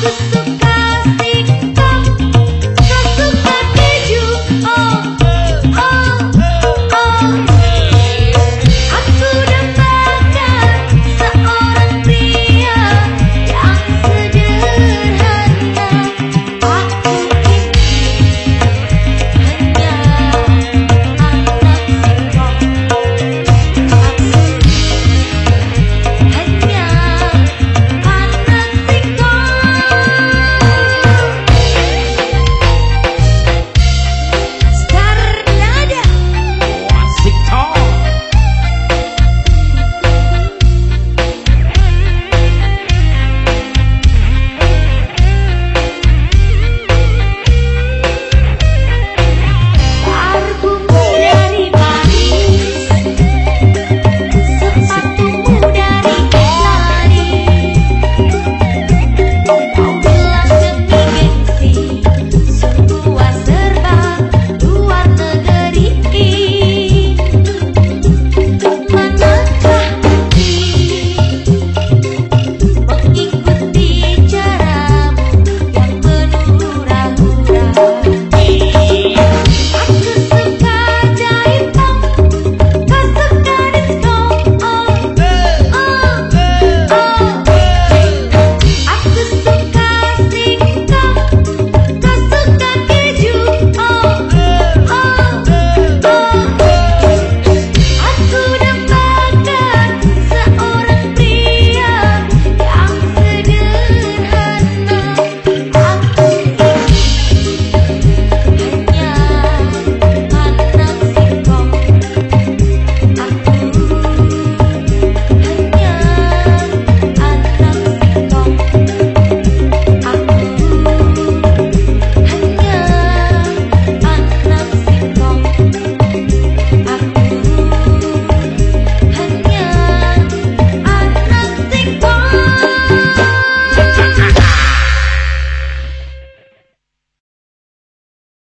I'm Thank you.